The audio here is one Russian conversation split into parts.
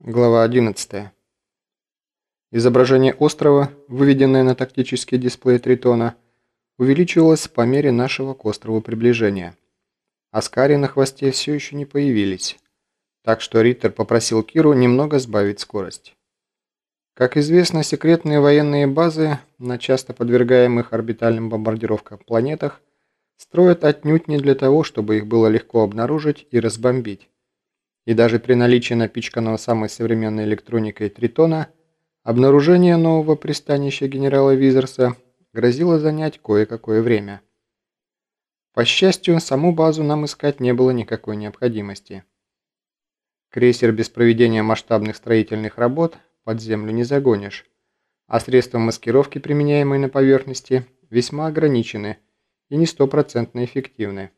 Глава 11. Изображение острова, выведенное на тактический дисплей Тритона, увеличивалось по мере нашего к острову приближения. Аскари на хвосте все еще не появились, так что Риттер попросил Киру немного сбавить скорость. Как известно, секретные военные базы на часто подвергаемых орбитальным бомбардировкам планетах строят отнюдь не для того, чтобы их было легко обнаружить и разбомбить и даже при наличии напичканного самой современной электроникой Тритона, обнаружение нового пристанища генерала Визерса грозило занять кое-какое время. По счастью, саму базу нам искать не было никакой необходимости. Крейсер без проведения масштабных строительных работ под землю не загонишь, а средства маскировки, применяемые на поверхности, весьма ограничены и не стопроцентно эффективны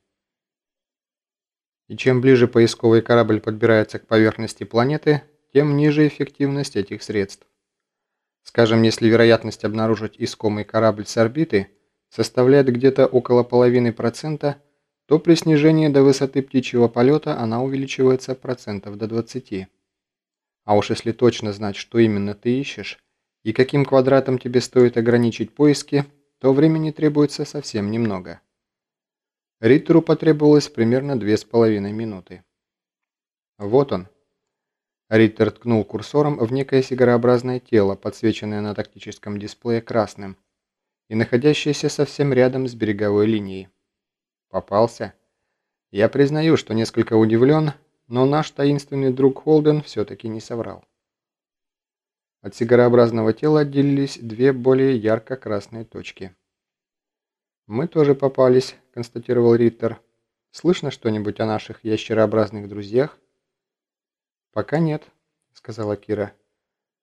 и чем ближе поисковый корабль подбирается к поверхности планеты, тем ниже эффективность этих средств. Скажем, если вероятность обнаружить искомый корабль с орбиты составляет где-то около половины процента, то при снижении до высоты птичьего полета она увеличивается процентов до 20. А уж если точно знать, что именно ты ищешь, и каким квадратом тебе стоит ограничить поиски, то времени требуется совсем немного. Риттеру потребовалось примерно две с половиной минуты. Вот он. Риттер ткнул курсором в некое сигарообразное тело, подсвеченное на тактическом дисплее красным, и находящееся совсем рядом с береговой линией. Попался. Я признаю, что несколько удивлен, но наш таинственный друг Холден все-таки не соврал. От сигарообразного тела отделились две более ярко-красные точки. «Мы тоже попались», – констатировал Риттер. «Слышно что-нибудь о наших ящерообразных друзьях?» «Пока нет», – сказала Кира.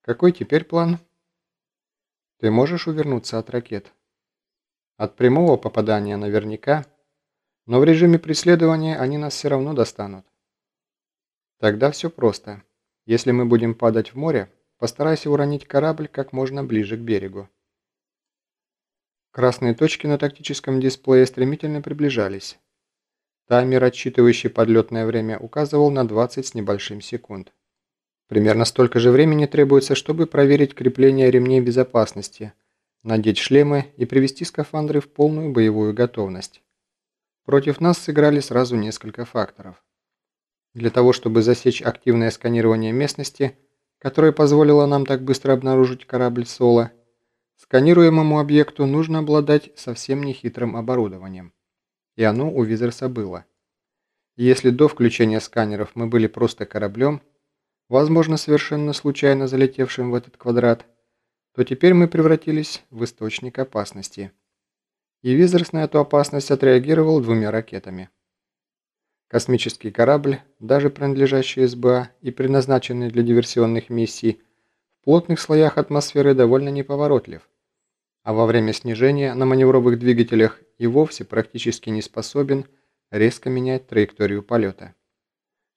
«Какой теперь план?» «Ты можешь увернуться от ракет?» «От прямого попадания наверняка, но в режиме преследования они нас все равно достанут». «Тогда все просто. Если мы будем падать в море, постарайся уронить корабль как можно ближе к берегу». Красные точки на тактическом дисплее стремительно приближались. Таймер, отсчитывающий подлетное время, указывал на 20 с небольшим секунд. Примерно столько же времени требуется, чтобы проверить крепление ремней безопасности, надеть шлемы и привести скафандры в полную боевую готовность. Против нас сыграли сразу несколько факторов. Для того, чтобы засечь активное сканирование местности, которое позволило нам так быстро обнаружить корабль «Соло», Сканируемому объекту нужно обладать совсем нехитрым оборудованием. И оно у Визерса было. Если до включения сканеров мы были просто кораблем, возможно, совершенно случайно залетевшим в этот квадрат, то теперь мы превратились в источник опасности. И Визерс на эту опасность отреагировал двумя ракетами. Космический корабль, даже принадлежащий СБА и предназначенный для диверсионных миссий, плотных слоях атмосферы довольно неповоротлив, а во время снижения на маневровых двигателях и вовсе практически не способен резко менять траекторию полета.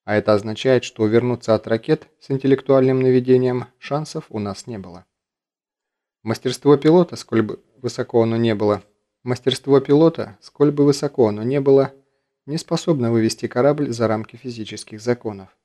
А это означает, что увернуться от ракет с интеллектуальным наведением шансов у нас не было. Мастерство пилота, сколь бы высоко оно не было, мастерство пилота, сколь бы высоко оно не было, не способно вывести корабль за рамки физических законов.